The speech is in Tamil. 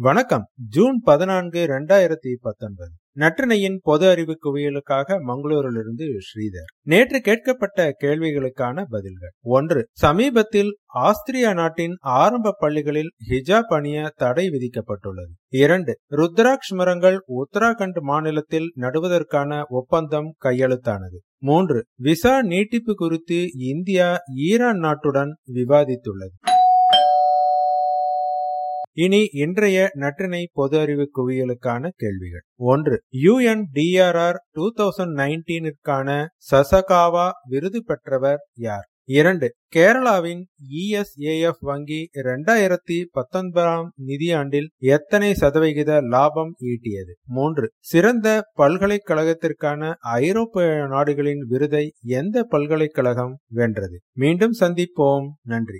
வணக்கம். ஜூன் பதினான்கு இரண்டாயிரத்தி பத்தொன்பது. நற்றினையின் பொது அறிவு குவியலுக்காக மங்களூரிலிருந்து ஸ்ரீதர். நேற்று கேட்கப்பட்ட கேள்விகளுக்கான பதில்கள். ஒன்று சமீபத்தில் ஆஸ்திரியா நாட்டின் ஆரம்ப பள்ளிகளில் ஹிஜாப் அணிய தடை விதிக்கப்பட்டுள்ளது. இரண்டு ருத்ராட்ச் மரங்கள் உத்தராகண்ட் மாநிலத்தில் நடுவதற்கான ஒப்பந்தம் கையெழுத்தானது. மூன்று விசா நீட்டிப்பு குறித்து இந்தியா ஈரான் நாட்டுடன் விவாதித்துள்ளது. இனி இன்றைய நற்றினை பொது அறிவு குவியலுக்கான கேள்விகள். ஒன்று யுஎன்டிஆர்ஆர் டூ தௌசண்ட் நைன்டீனிற்கான சசகாவா விருது பெற்றவர் யார்? இரண்டு கேரளாவின் இஎஸ்ஏஎஃப் வங்கி இரண்டாயிரத்தி பத்தொன்பதாம் நிதியாண்டில் எத்தனை சதவிகித லாபம் ஈட்டியது? மூன்று சிறந்த பல்கலைக்கழகத்திற்கான ஐரோப்பிய நாடுகளின் விருதை எந்த பல்கலைக்கழகம் வென்றது? மீண்டும் சந்திப்போம். நன்றி.